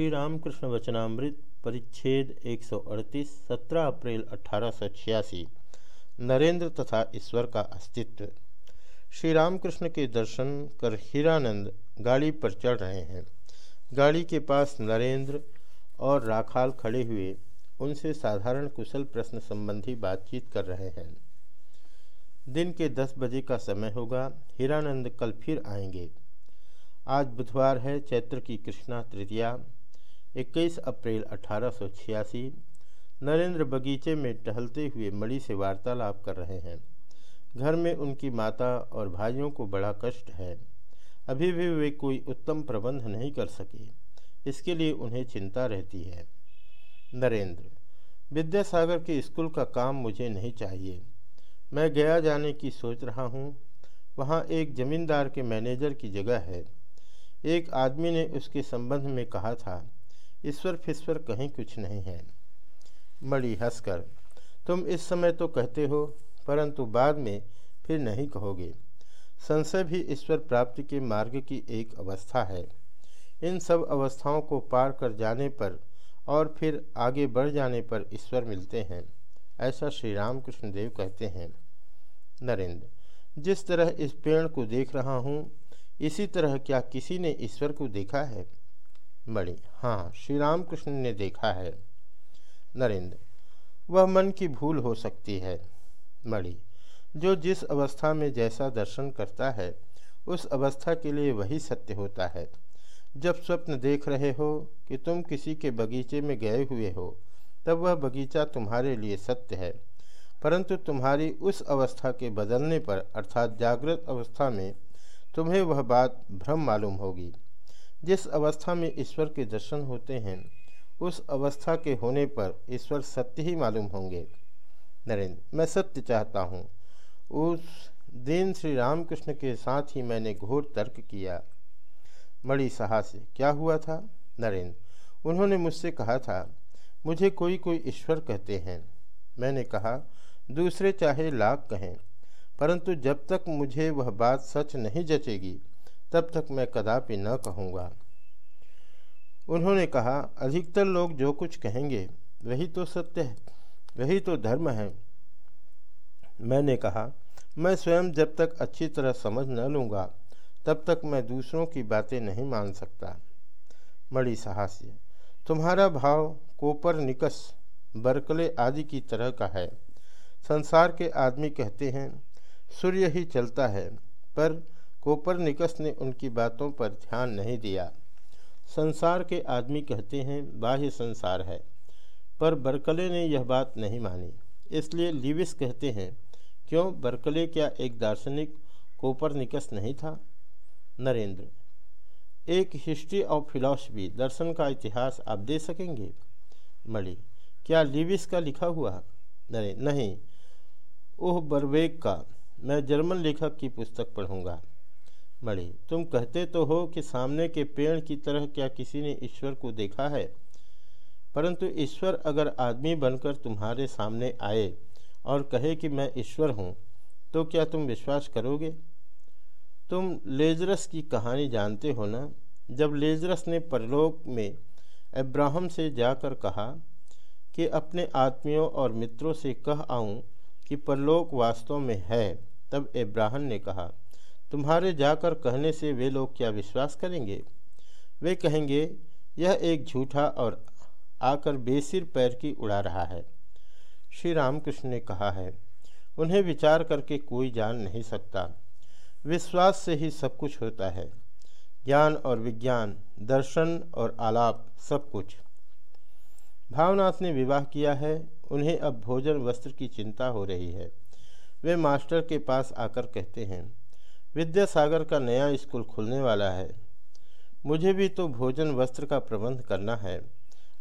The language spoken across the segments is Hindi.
श्री रामकृष्ण वचनामृत परिच्छेद 138 17 अप्रैल अठारह सौ छियासी, नरेंद्र तथा ईश्वर का अस्तित्व। श्री रामकृष्ण के दर्शन कर हीरानंद गाड़ी पर चढ़ रहे हैं। गाड़ी के पास नरेंद्र और राखाल खड़े हुए, उनसे साधारण कुशल प्रश्न संबंधी बातचीत कर रहे हैं। दिन के दस बजे का समय होगा, हीरानंद कल फिर आएँगे। आज बुधवार है, चैत्र की कृष्णा तृतीया। 21 अप्रैल अठारह सौ छियासी, नरेंद्र बगीचे में टहलते हुए मणि से वार्तालाप कर रहे हैं। घर में उनकी माता और भाइयों को बड़ा कष्ट है। अभी भी वे कोई उत्तम प्रबंध नहीं कर सके। इसके लिए उन्हें चिंता रहती है। नरेंद्र, विद्यासागर के स्कूल का काम मुझे नहीं चाहिए। मैं गया जाने की सोच रहा हूँ। वहाँ एक जमींदार के मैनेजर की जगह है। एक आदमी ने उसके संबंध में कहा था ईश्वर फिश्वर कहीं कुछ नहीं है। मणि हंसकर, तुम इस समय तो कहते हो, परंतु बाद में फिर नहीं कहोगे। संशय भी ईश्वर प्राप्ति के मार्ग की एक अवस्था है। इन सब अवस्थाओं को पार कर जाने पर और फिर आगे बढ़ जाने पर ईश्वर मिलते हैं, ऐसा श्री रामकृष्ण देव कहते हैं। नरेंद्र, जिस तरह इस पेड़ को देख रहा हूँ, इसी तरह क्या किसी ने ईश्वर को देखा है? मणि हाँ श्री रामकृष्ण ने देखा है, नरेंद्र, वह मन की भूल हो सकती है। मणि जो जिस अवस्था में जैसा दर्शन करता है, उस अवस्था के लिए वही सत्य होता है। जब स्वप्न देख रहे हो कि तुम किसी के बगीचे में गए हुए हो, तब वह बगीचा तुम्हारे लिए सत्य है। परंतु तुम्हारी उस अवस्था के बदलने पर, अर्थात जागृत अवस्था में, तुम्हें वह बात भ्रम मालूम होगी। जिस अवस्था में ईश्वर के दर्शन होते हैं, उस अवस्था के होने पर ईश्वर सत्य ही मालूम होंगे। नरेंद्र, मैं सत्य चाहता हूँ। उस दिन श्री रामकृष्ण के साथ ही मैंने घोर तर्क किया। मणि साहस, क्या हुआ था? नरेंद्र, उन्होंने मुझसे कहा था, मुझे कोई कोई ईश्वर कहते हैं। मैंने कहा, दूसरे चाहे लाख कहें, परंतु जब तक मुझे वह बात सच नहीं जचेगी तब तक मैं कदापि न कहूँगा। उन्होंने कहा, अधिकतर लोग जो कुछ कहेंगे, वही तो सत्य है, वही तो धर्म है। मैंने कहा, मैं स्वयं जब तक अच्छी तरह समझ न लूँगा, तब तक मैं दूसरों की बातें नहीं मान सकता। मणि साहस्य, तुम्हारा भाव कोपर निकस, बरकले आदि की तरह का है। संसार के आदमी कहते हैं, सूर्य ही चलता है, पर कोपरनिकस ने उनकी बातों पर ध्यान नहीं दिया। संसार के आदमी कहते हैं, बाह्य संसार है। पर बरकले ने यह बात नहीं मानी। इसलिए लिविस कहते हैं, क्यों? बरकले क्या एक दार्शनिक कोपरनिकस नहीं था? नरेंद्र, एक हिस्ट्री ऑफ़ फिलॉसफी, दर्शन का इतिहास आप दे सकेंगे? मणि, क्या लिविस का लिखा हुआ? नरे, नहीं, ओह बरवेग का। मैं जर्मन लेखक की पुस्तक पढ़ूँगा। मणि तुम कहते तो हो कि सामने के पेड़ की तरह क्या किसी ने ईश्वर को देखा है? परंतु ईश्वर अगर आदमी बनकर तुम्हारे सामने आए और कहे कि मैं ईश्वर हूँ तो क्या तुम विश्वास करोगे? तुम लेजरस की कहानी जानते हो ना? जब लेजरस ने परलोक में अब्राहम से जाकर कहा कि अपने आत्मियों और मित्रों से कह आऊँ कि परलोक वास्तव में है, तब इब्राहम ने कहा तुम्हारे जाकर कहने से वे लोग क्या विश्वास करेंगे? वे कहेंगे, यह एक झूठा और आकर बेसिर पैर की उड़ा रहा है। श्री रामकृष्ण ने कहा है, उन्हें विचार करके कोई जान नहीं सकता। विश्वास से ही सब कुछ होता है। ज्ञान और विज्ञान, दर्शन और आलाप, सब कुछ। भावनाथ ने विवाह किया है, उन्हें अब भोजन वस्त्र की चिंता हो रही है। वे मास्टर के पास आकर कहते हैं विद्यासागर का नया स्कूल खुलने वाला है। मुझे भी तो भोजन वस्त्र का प्रबंध करना है।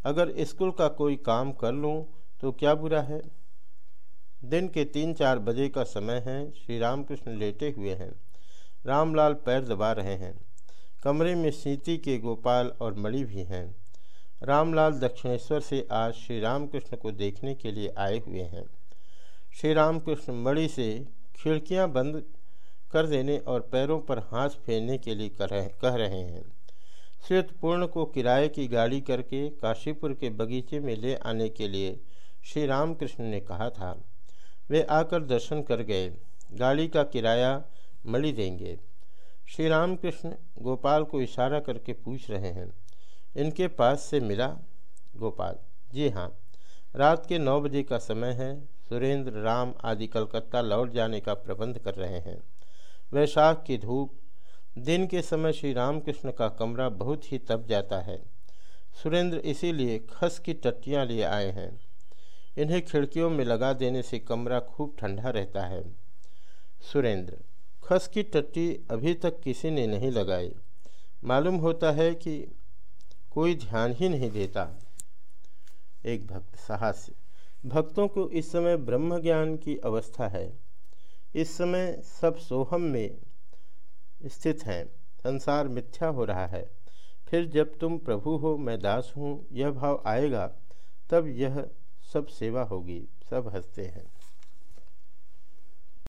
अगर स्कूल का कोई काम कर लूँ तो क्या बुरा है? दिन के तीन चार बजे का समय है। श्री रामकृष्ण लेटे हुए हैं। रामलाल पैर दबा रहे हैं। कमरे में सीती के गोपाल और मणि भी हैं। रामलाल दक्षिणेश्वर से आज श्री रामकृष्ण को देखने के लिए आए हुए हैं। श्री रामकृष्ण मणि से खिड़कियाँ बंद कर देने और पैरों पर हाथ फेरने के लिए कह रहे हैं। श्वेतपूर्ण को किराए की गाड़ी करके काशीपुर के बगीचे में ले आने के लिए श्री रामकृष्ण ने कहा था। वे आकर दर्शन कर गए। गाड़ी का किराया मड़ी देंगे। श्री रामकृष्ण गोपाल को इशारा करके पूछ रहे हैं, इनके पास से मिला? गोपाल, जी हाँ रात के नौ बजे का समय है। सुरेंद्र, राम आदि कलकत्ता लौट जाने का प्रबंध कर रहे हैं। वैशाख की धूप। दिन के समय श्री रामकृष्ण का कमरा बहुत ही तप जाता है। सुरेंद्र इसीलिए खस की टट्टियाँ लिए आए हैं। इन्हें खिड़कियों में लगा देने से कमरा खूब ठंडा रहता है। सुरेंद्र, खस की टट्टी अभी तक किसी ने नहीं लगाई। मालूम होता है कि कोई ध्यान ही नहीं देता। एक भक्त, साहस्य। भक्तों को इस समय ब्रह्म ज्ञान की अवस्था है। इस समय सब सोहम में स्थित हैं। संसार मिथ्या हो रहा है। फिर जब तुम प्रभु हो, मैं दास हूँ, यह भाव आएगा, तब यह सब सेवा होगी, सब हँसते हैं।